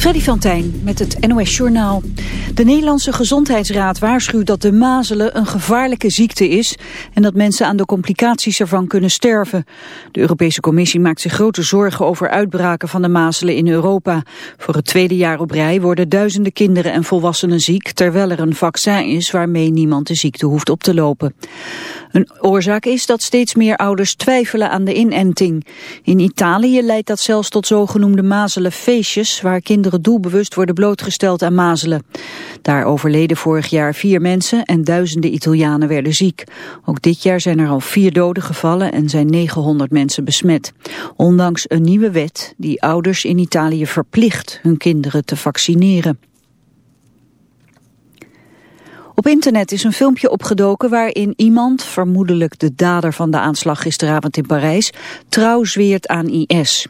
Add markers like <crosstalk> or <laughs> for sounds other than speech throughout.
Freddy van Tijn met het NOS Journaal. De Nederlandse Gezondheidsraad waarschuwt dat de mazelen een gevaarlijke ziekte is... en dat mensen aan de complicaties ervan kunnen sterven. De Europese Commissie maakt zich grote zorgen over uitbraken van de mazelen in Europa. Voor het tweede jaar op rij worden duizenden kinderen en volwassenen ziek... terwijl er een vaccin is waarmee niemand de ziekte hoeft op te lopen. Een oorzaak is dat steeds meer ouders twijfelen aan de inenting. In Italië leidt dat zelfs tot zogenoemde mazelenfeestjes... waar kinderen doelbewust worden blootgesteld aan mazelen. Daar overleden vorig jaar vier mensen en duizenden Italianen werden ziek. Ook dit jaar zijn er al vier doden gevallen en zijn 900 mensen besmet. Ondanks een nieuwe wet die ouders in Italië verplicht hun kinderen te vaccineren. Op internet is een filmpje opgedoken waarin iemand, vermoedelijk de dader van de aanslag gisteravond in Parijs, trouw zweert aan IS.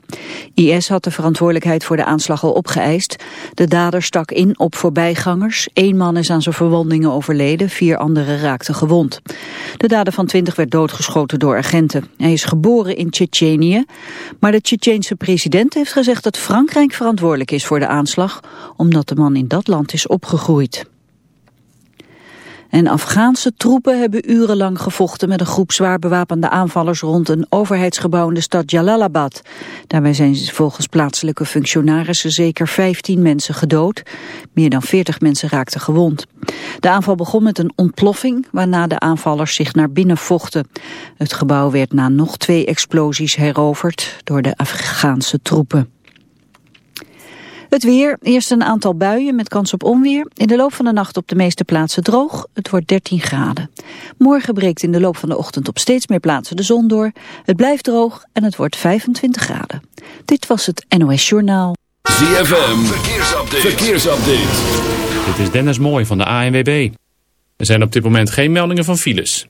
IS had de verantwoordelijkheid voor de aanslag al opgeëist. De dader stak in op voorbijgangers. Eén man is aan zijn verwondingen overleden, vier anderen raakten gewond. De dader van 20 werd doodgeschoten door agenten. Hij is geboren in Tsjetsjenië, maar de Tsjetsjeense president heeft gezegd dat Frankrijk verantwoordelijk is voor de aanslag, omdat de man in dat land is opgegroeid. En Afghaanse troepen hebben urenlang gevochten met een groep zwaar bewapende aanvallers rond een overheidsgebouw in de stad Jalalabad. Daarbij zijn volgens plaatselijke functionarissen zeker 15 mensen gedood. Meer dan 40 mensen raakten gewond. De aanval begon met een ontploffing, waarna de aanvallers zich naar binnen vochten. Het gebouw werd na nog twee explosies heroverd door de Afghaanse troepen. Het weer, eerst een aantal buien met kans op onweer. In de loop van de nacht op de meeste plaatsen droog. Het wordt 13 graden. Morgen breekt in de loop van de ochtend op steeds meer plaatsen de zon door. Het blijft droog en het wordt 25 graden. Dit was het NOS Journaal. ZFM, verkeersupdate. verkeersupdate. Dit is Dennis Mooij van de ANWB. Er zijn op dit moment geen meldingen van files.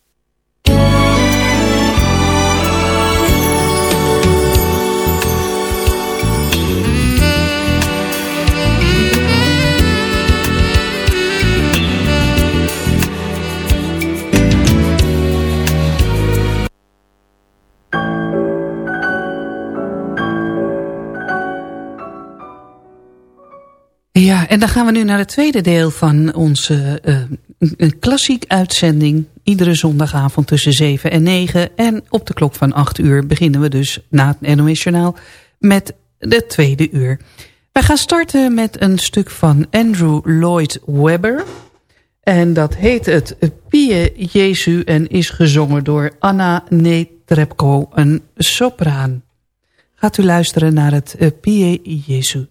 Ja, en dan gaan we nu naar het tweede deel van onze uh, klassiek uitzending. Iedere zondagavond tussen 7 en 9. En op de klok van 8 uur beginnen we dus na het NOS Journaal met de tweede uur. Wij gaan starten met een stuk van Andrew Lloyd Webber. En dat heet het Pie Jesu en is gezongen door Anna Netrebko, een sopraan. Gaat u luisteren naar het Pie Jesu.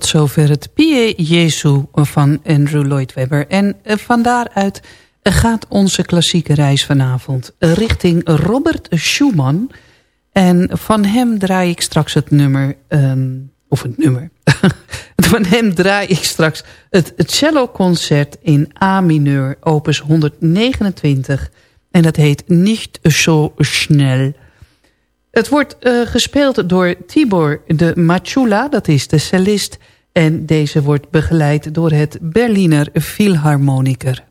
Tot zover het Pie Jesu van Andrew Lloyd Webber. En eh, van daaruit gaat onze klassieke reis vanavond richting Robert Schumann. En van hem draai ik straks het nummer... Um, of het nummer. <laughs> van hem draai ik straks het celloconcert in A mineur, opus 129. En dat heet Nicht so schnell. Het wordt uh, gespeeld door Tibor de Machula, dat is de cellist... En deze wordt begeleid door het Berliner Philharmoniker.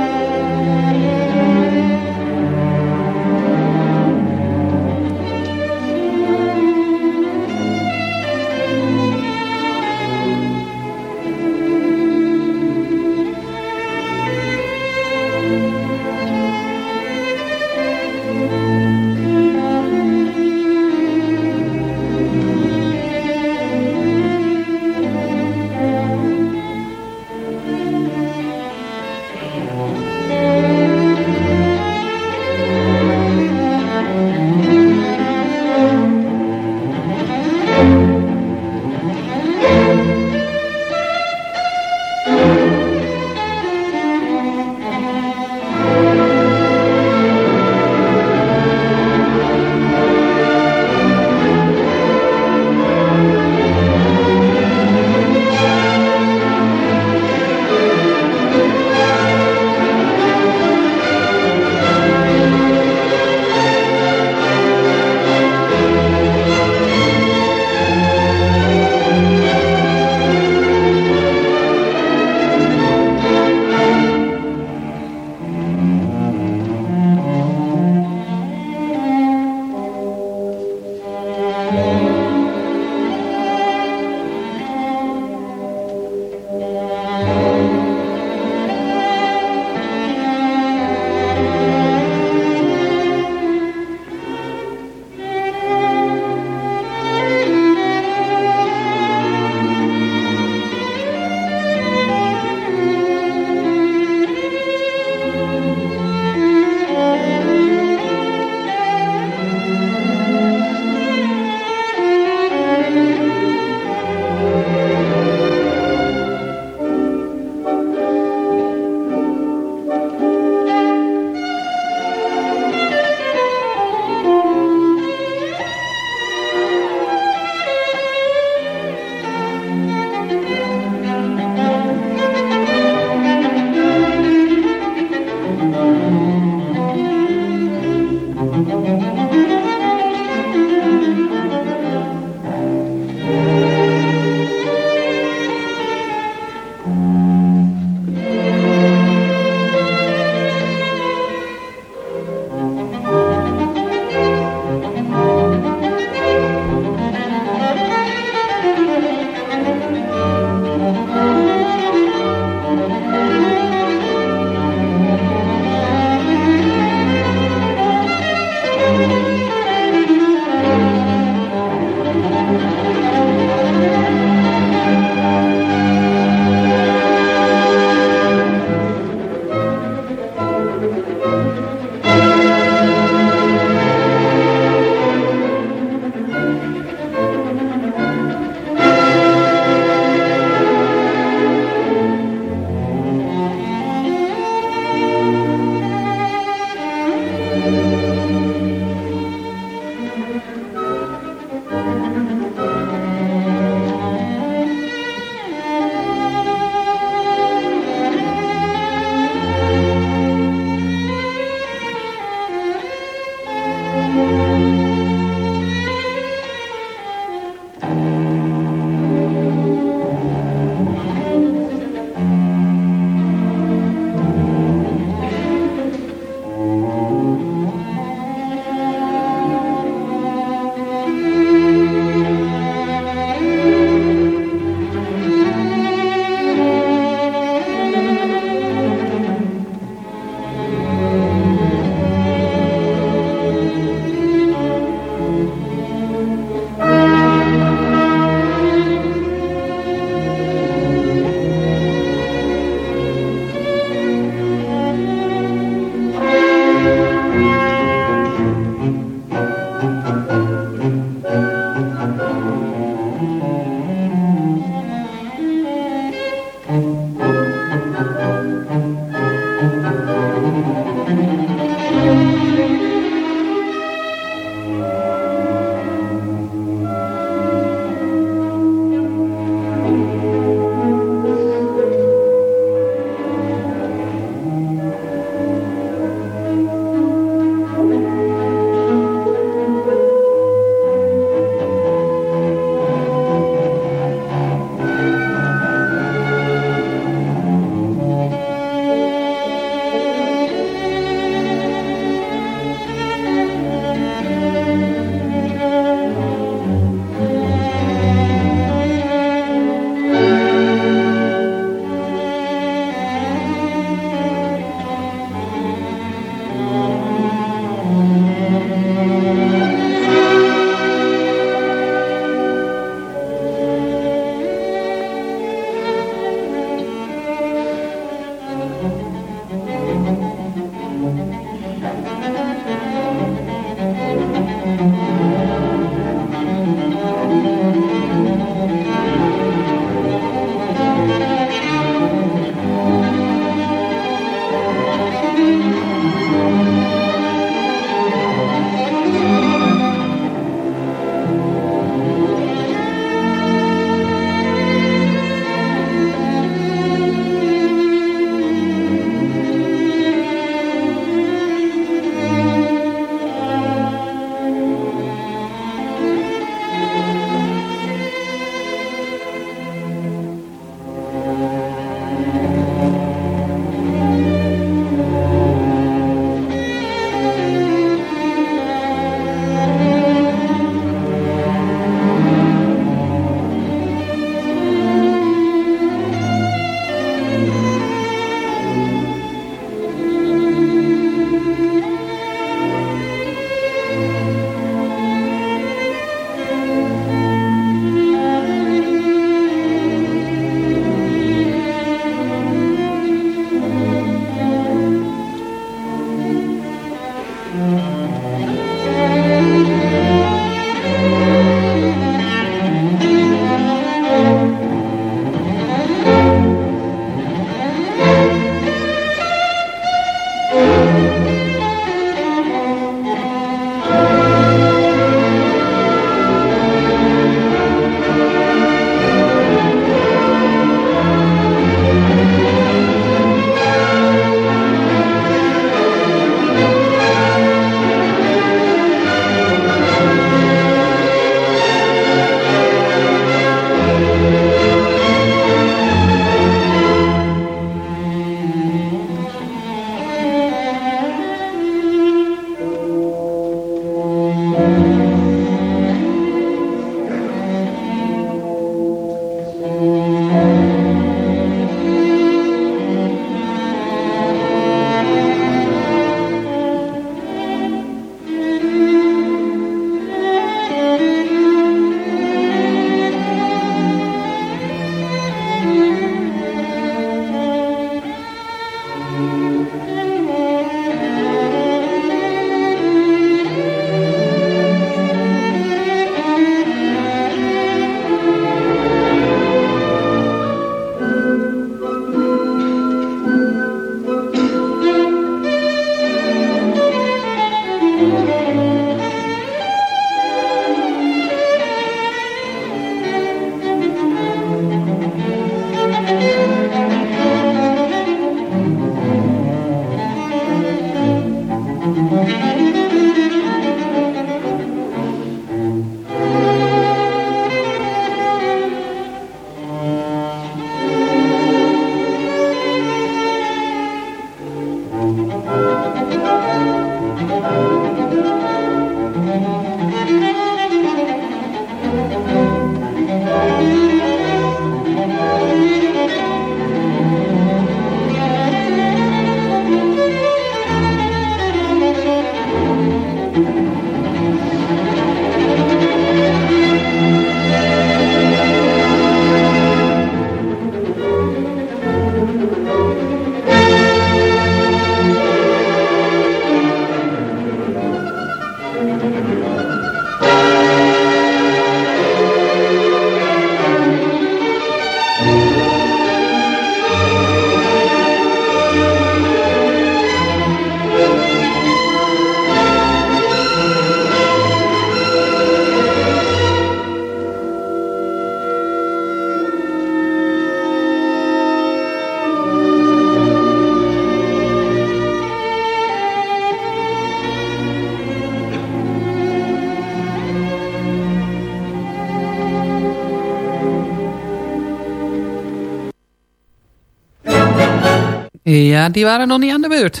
Ja, die waren nog niet aan de beurt.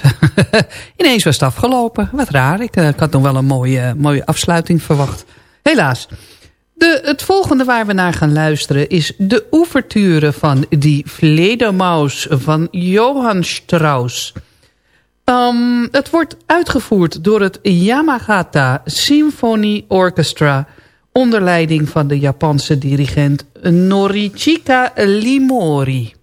<laughs> Ineens was het afgelopen. Wat raar. Ik, ik had nog wel een mooie, mooie afsluiting verwacht. Helaas. De, het volgende waar we naar gaan luisteren is de ouverture van Die Vledermaus van Johann Strauss. Um, het wordt uitgevoerd door het Yamagata Symphony Orchestra... onder leiding van de Japanse dirigent Norichika Limori.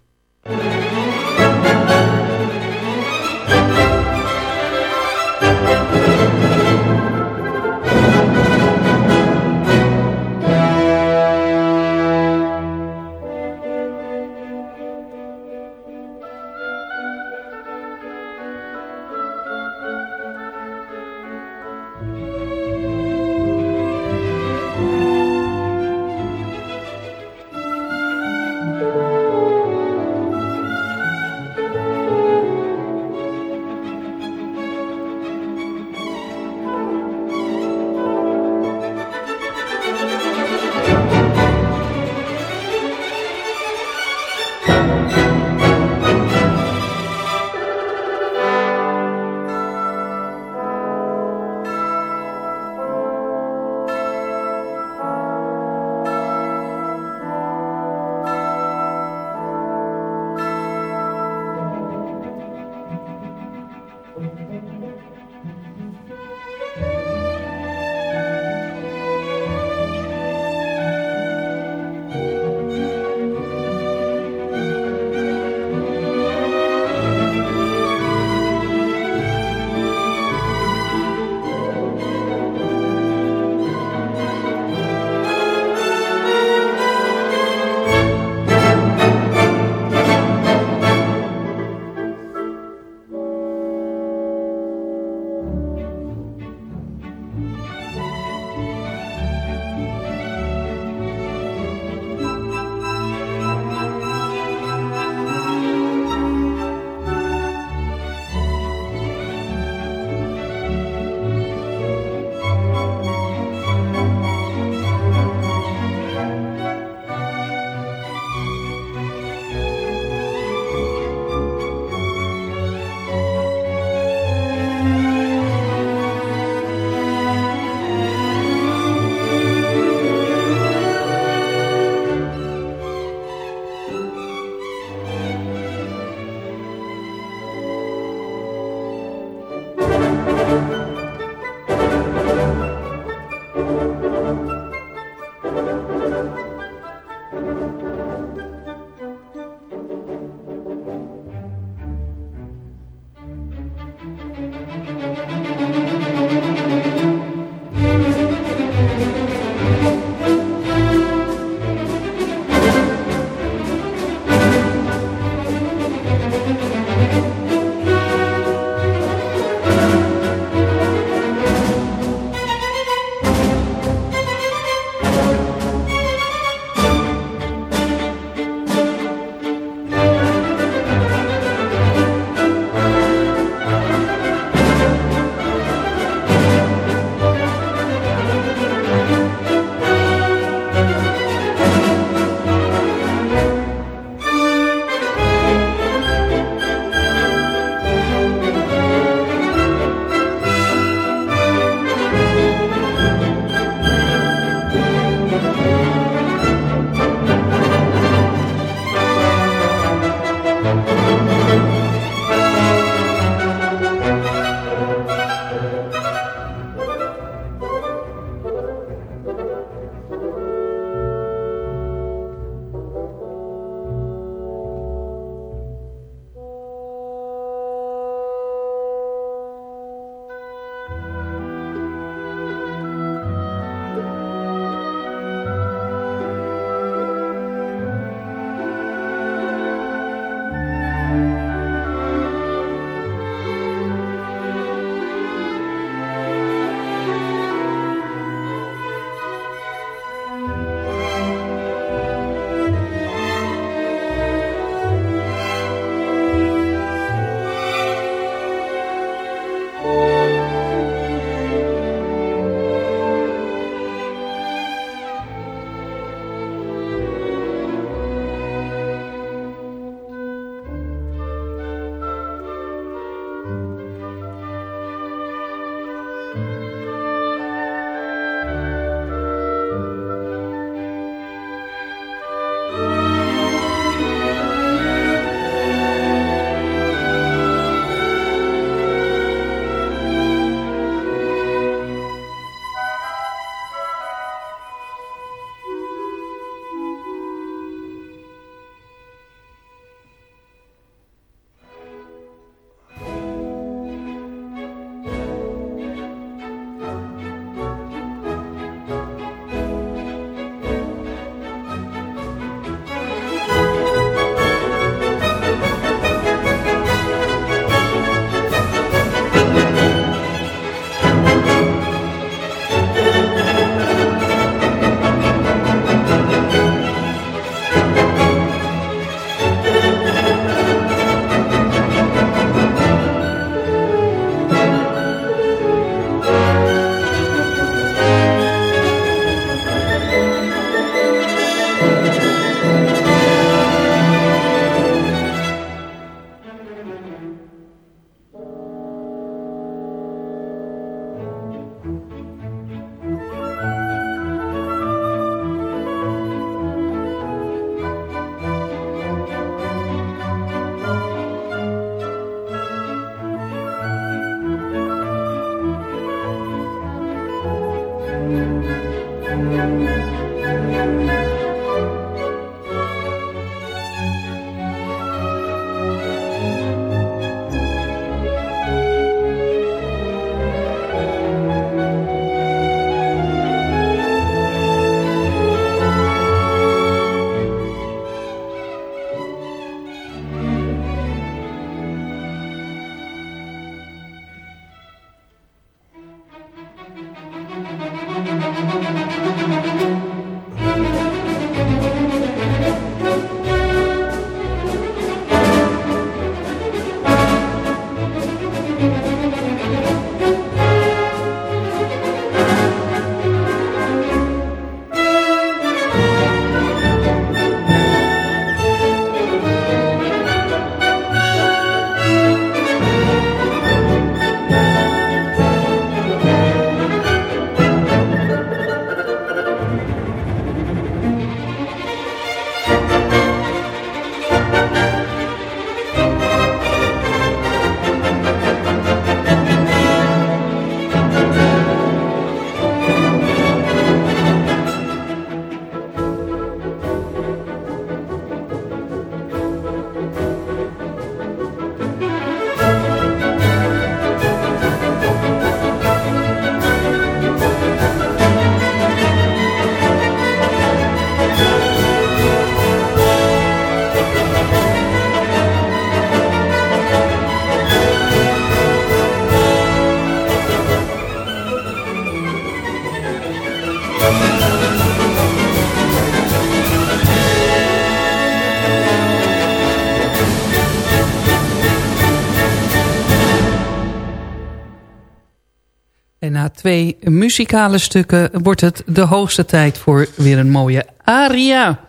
Twee muzikale stukken wordt het de hoogste tijd voor weer een mooie aria.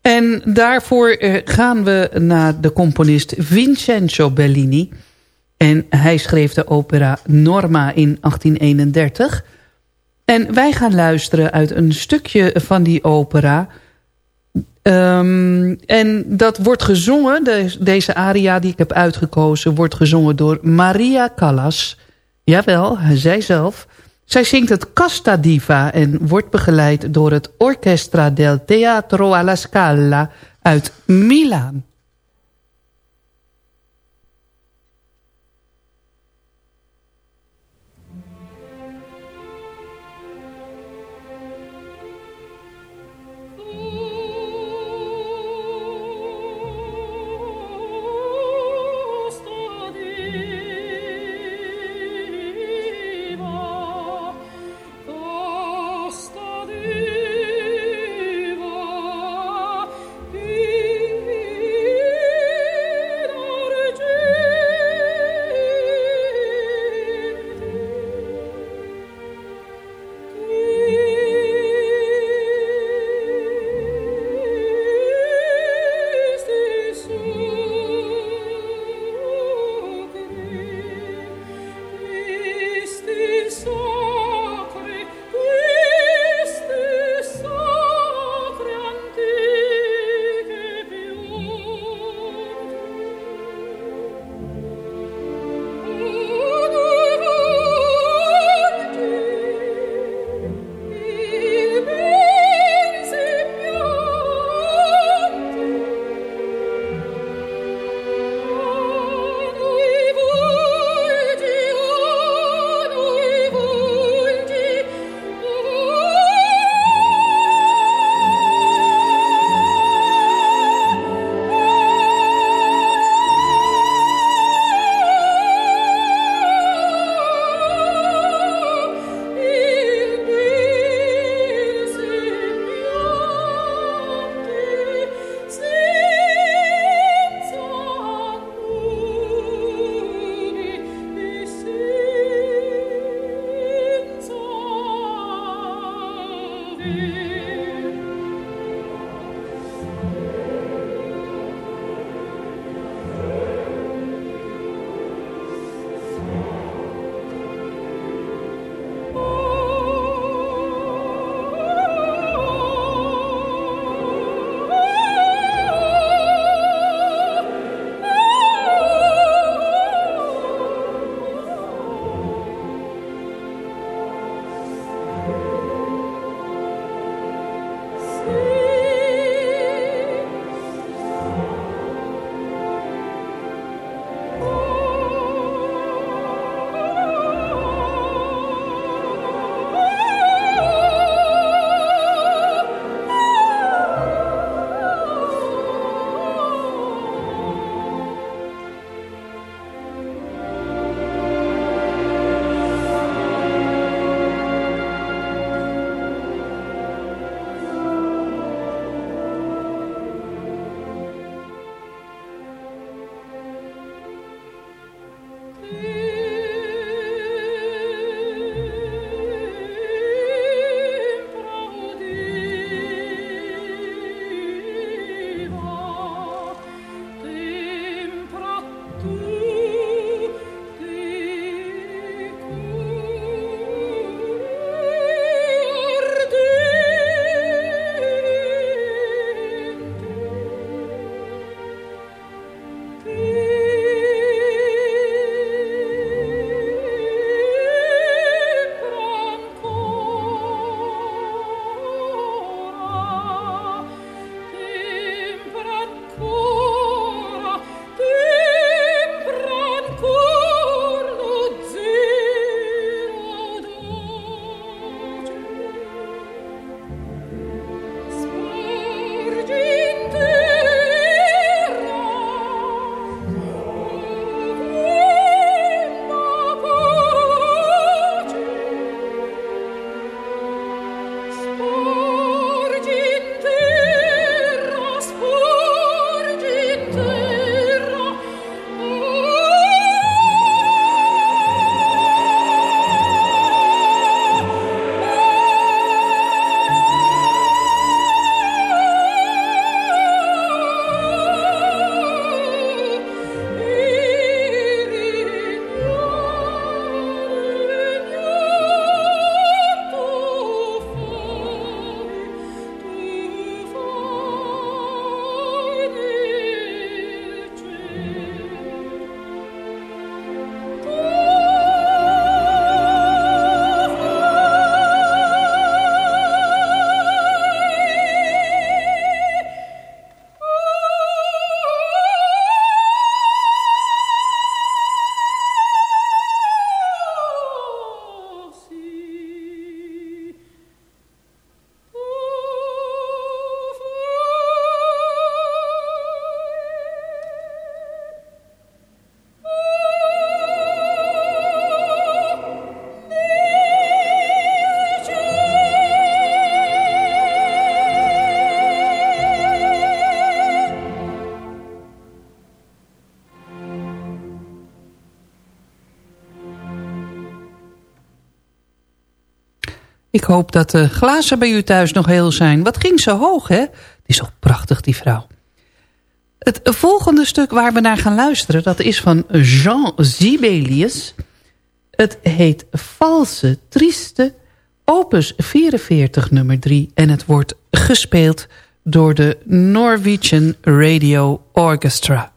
En daarvoor eh, gaan we naar de componist Vincenzo Bellini. En hij schreef de opera Norma in 1831. En wij gaan luisteren uit een stukje van die opera... Um, en dat wordt gezongen, deze aria die ik heb uitgekozen... wordt gezongen door Maria Callas. Jawel, zij zelf. Zij zingt het Casta Diva en wordt begeleid door het Orchestra del Teatro alla Scala uit Milaan. Ik hoop dat de glazen bij u thuis nog heel zijn. Wat ging zo hoog, hè? Die is toch prachtig, die vrouw. Het volgende stuk waar we naar gaan luisteren... dat is van Jean Sibelius. Het heet Valse Trieste, opus 44 nummer 3... en het wordt gespeeld door de Norwegian Radio Orchestra.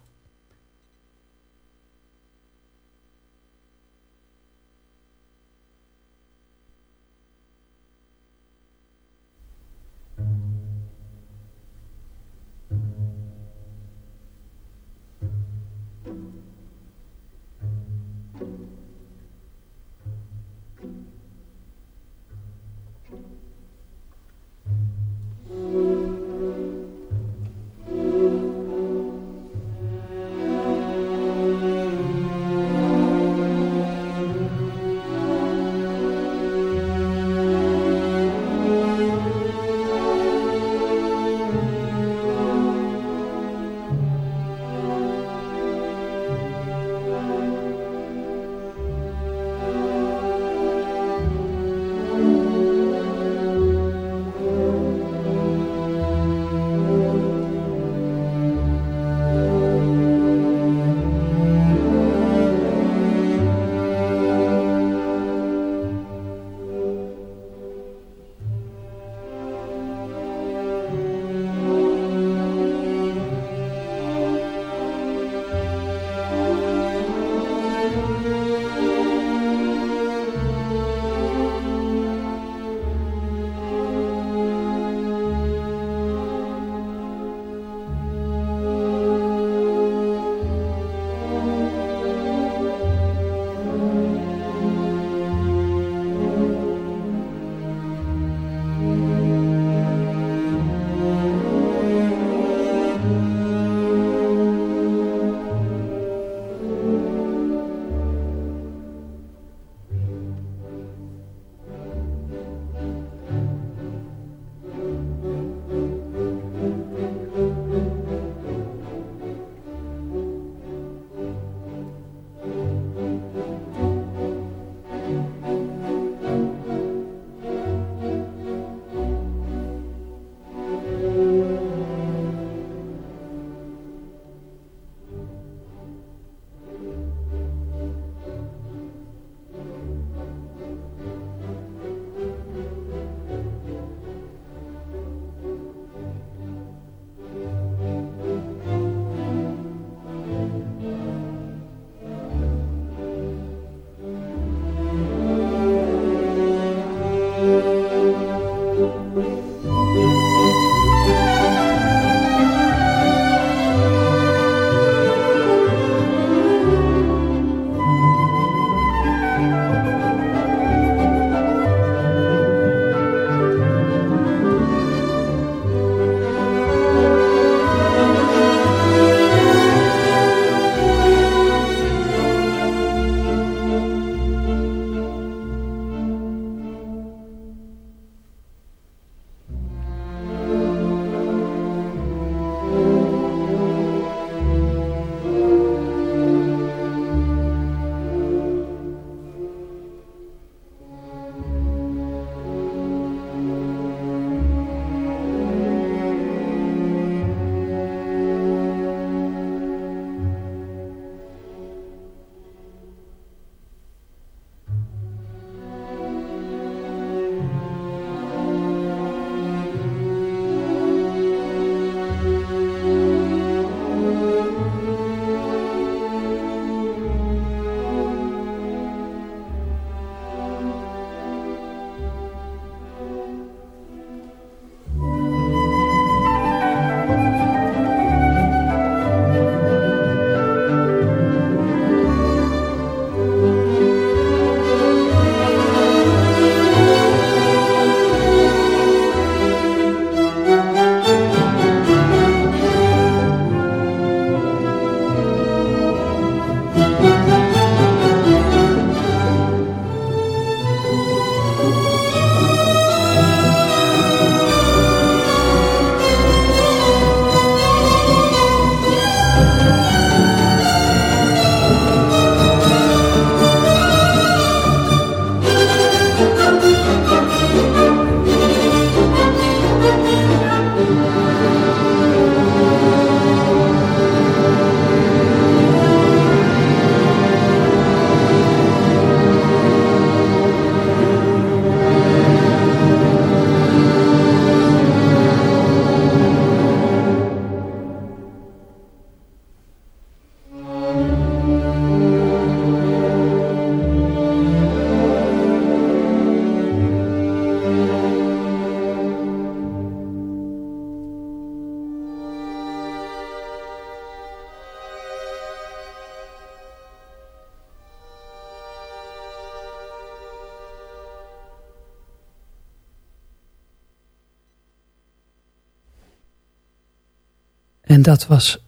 En dat was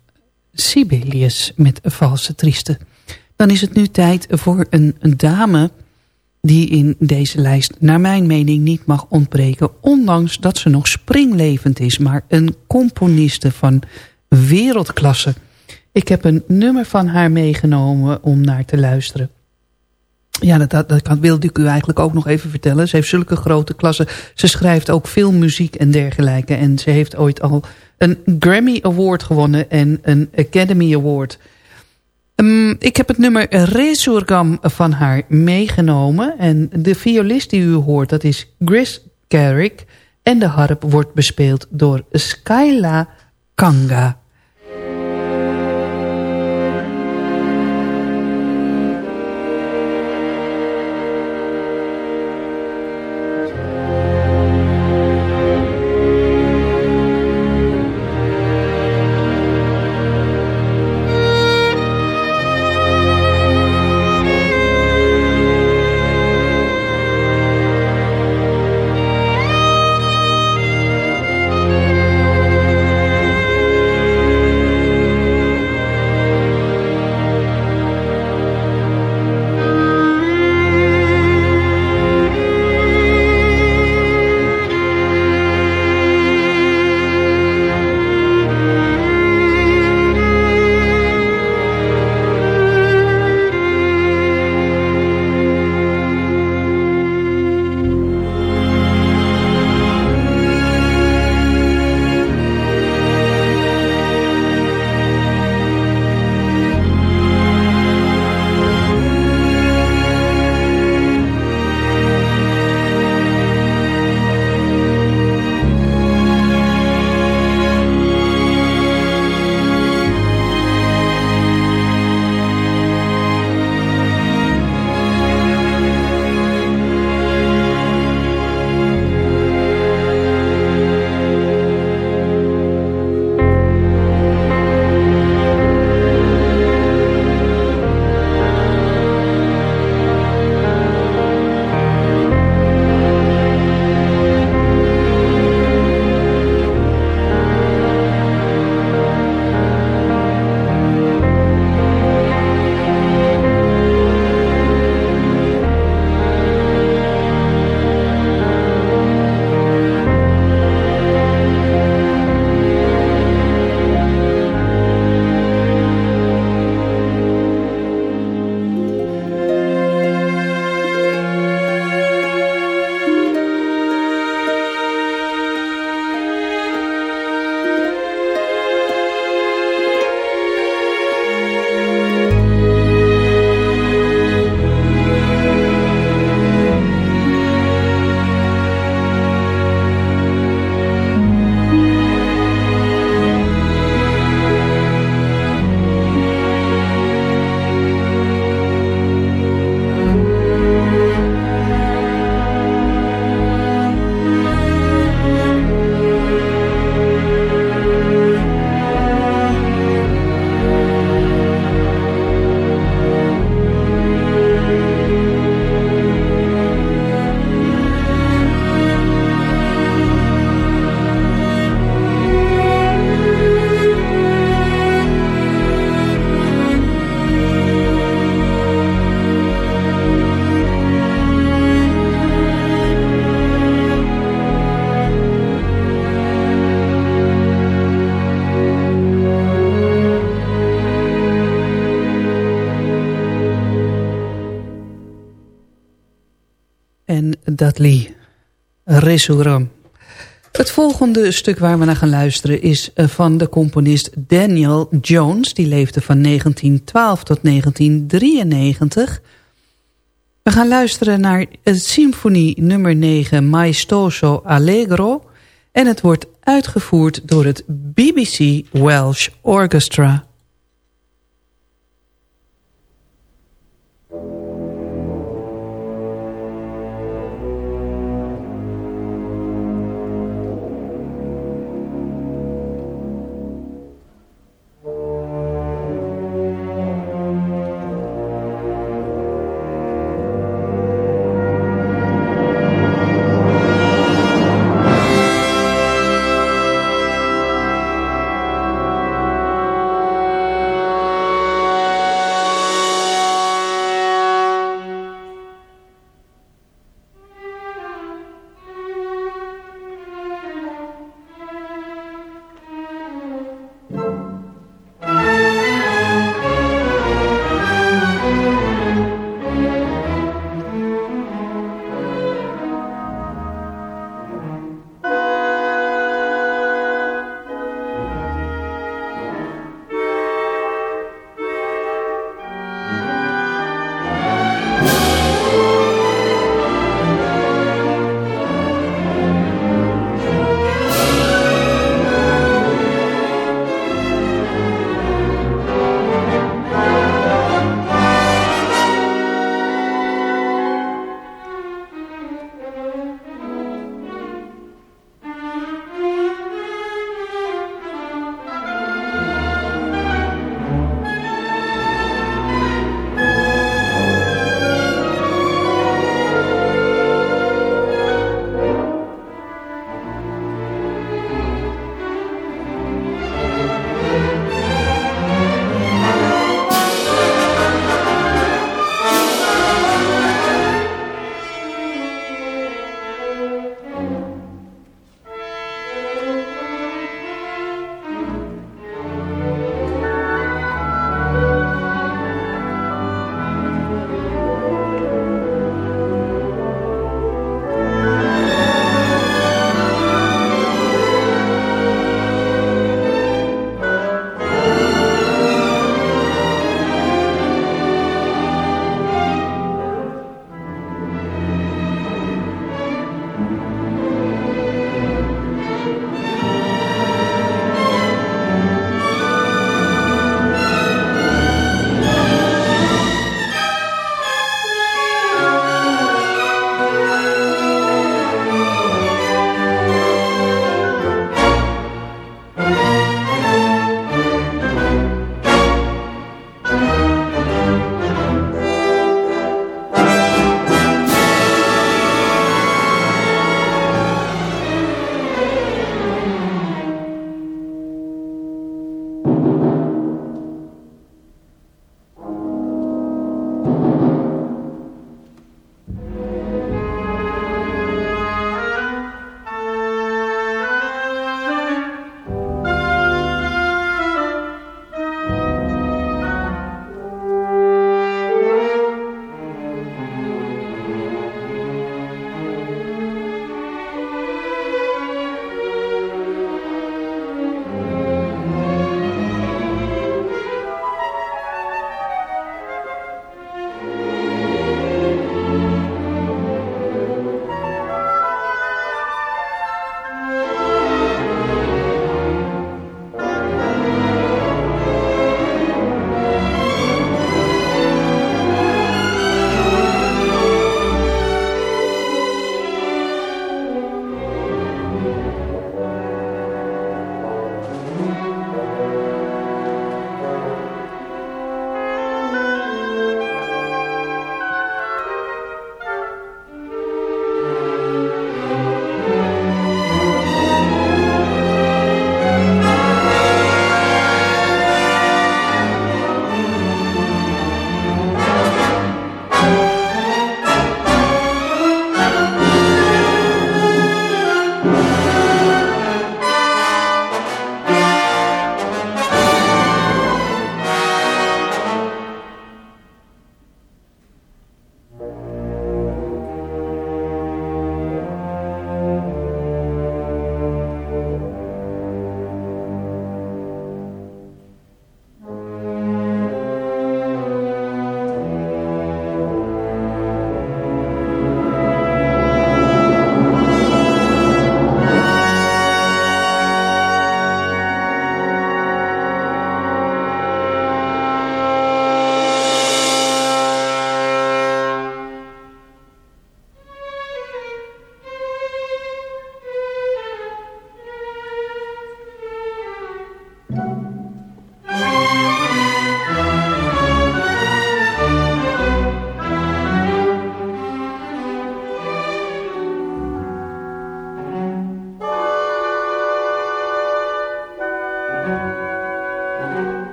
Sibelius met Valse Trieste. Dan is het nu tijd voor een, een dame die in deze lijst naar mijn mening niet mag ontbreken. Ondanks dat ze nog springlevend is, maar een componiste van wereldklasse. Ik heb een nummer van haar meegenomen om naar te luisteren. Ja, dat, dat, dat wilde ik u eigenlijk ook nog even vertellen. Ze heeft zulke grote klassen. Ze schrijft ook veel muziek en dergelijke. En ze heeft ooit al een Grammy Award gewonnen en een Academy Award. Um, ik heb het nummer Resurgam van haar meegenomen. En de violist die u hoort, dat is Chris Carrick. En de harp wordt bespeeld door Skyla Kanga. Resuram. Het volgende stuk waar we naar gaan luisteren is eh, van de componist Daniel Jones. Die leefde van 1912 tot 1993. We gaan luisteren naar het symfonie nummer 9 Maestoso Allegro. En het wordt uitgevoerd door het BBC Welsh Orchestra.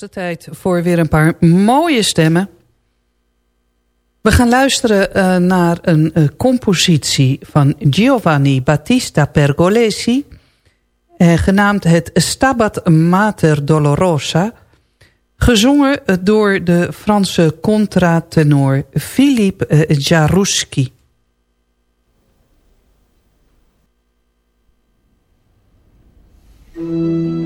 Hoogste tijd voor weer een paar mooie stemmen. We gaan luisteren uh, naar een uh, compositie van Giovanni Battista Pergolesi... Uh, genaamd het Stabat Mater Dolorosa... gezongen door de Franse contratenor Philippe Jarouski. Tot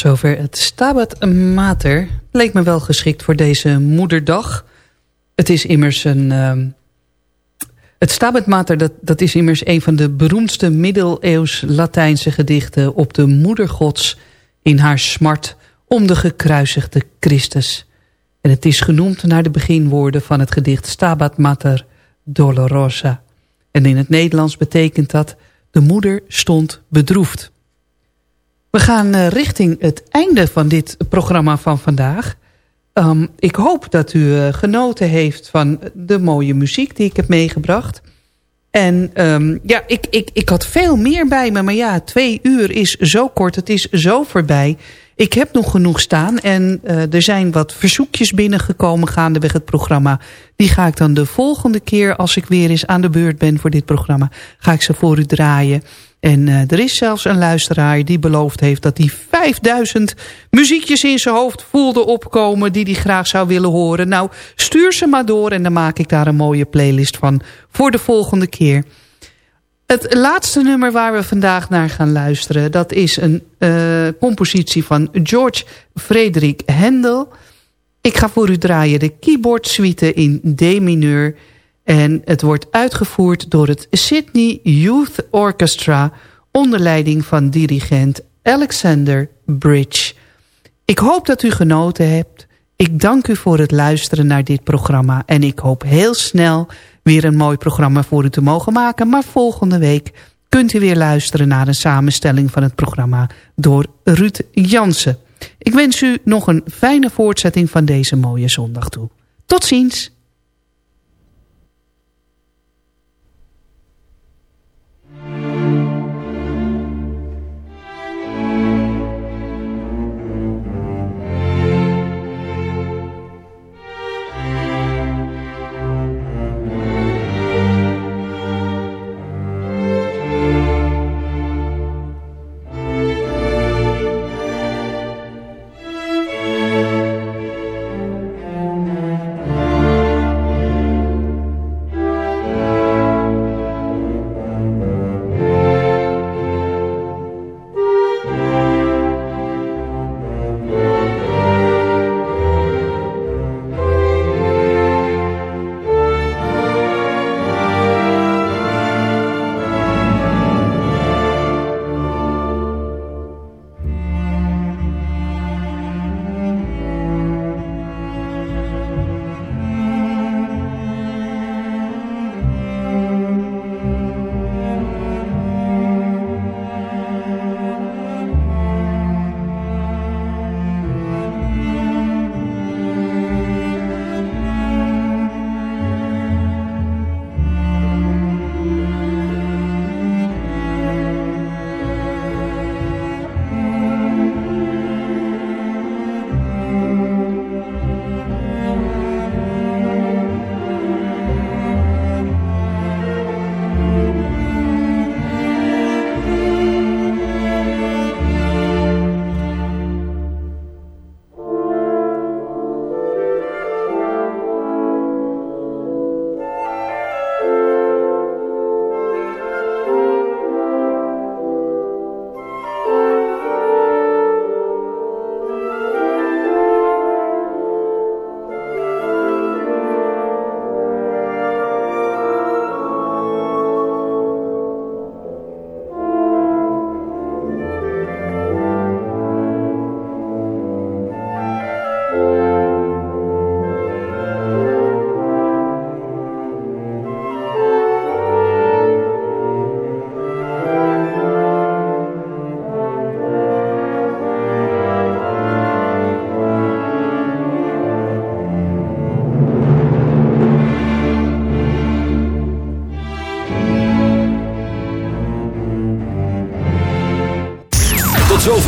zover het Stabat Mater. Leek me wel geschikt voor deze moederdag. Het is immers een... Ehm, het Stabat Mater, dat, dat is immers een van de beroemdste middeleeuws Latijnse gedichten op de moedergods in haar smart om de gekruisigde Christus. En het is genoemd naar de beginwoorden van het gedicht Stabat Mater Dolorosa. En in het Nederlands betekent dat de moeder stond bedroefd. We gaan eh, richting het einde van dit programma van vandaag. Um, ik hoop dat u uh, genoten heeft van de mooie muziek die ik heb meegebracht. En um, ja, ik, ik, ik had veel meer bij me. Maar ja, twee uur is zo kort. Het is zo voorbij. Ik heb nog genoeg staan. En uh, er zijn wat verzoekjes binnengekomen gaandeweg het programma. Die ga ik dan de volgende keer, als ik weer eens aan de beurt ben voor dit programma... ga ik ze voor u draaien. En uh, er is zelfs een luisteraar die beloofd heeft... dat hij 5000 muziekjes in zijn hoofd voelde opkomen... die hij graag zou willen horen. Nou, stuur ze maar door en dan maak ik daar een mooie playlist van... voor de volgende keer. Het laatste nummer waar we vandaag naar gaan luisteren... dat is een uh, compositie van George Frederik Händel. Ik ga voor u draaien de keyboard suite in D-mineur... En het wordt uitgevoerd door het Sydney Youth Orchestra... onder leiding van dirigent Alexander Bridge. Ik hoop dat u genoten hebt. Ik dank u voor het luisteren naar dit programma. En ik hoop heel snel weer een mooi programma voor u te mogen maken. Maar volgende week kunt u weer luisteren naar een samenstelling van het programma... door Ruud Jansen. Ik wens u nog een fijne voortzetting van deze mooie zondag toe. Tot ziens!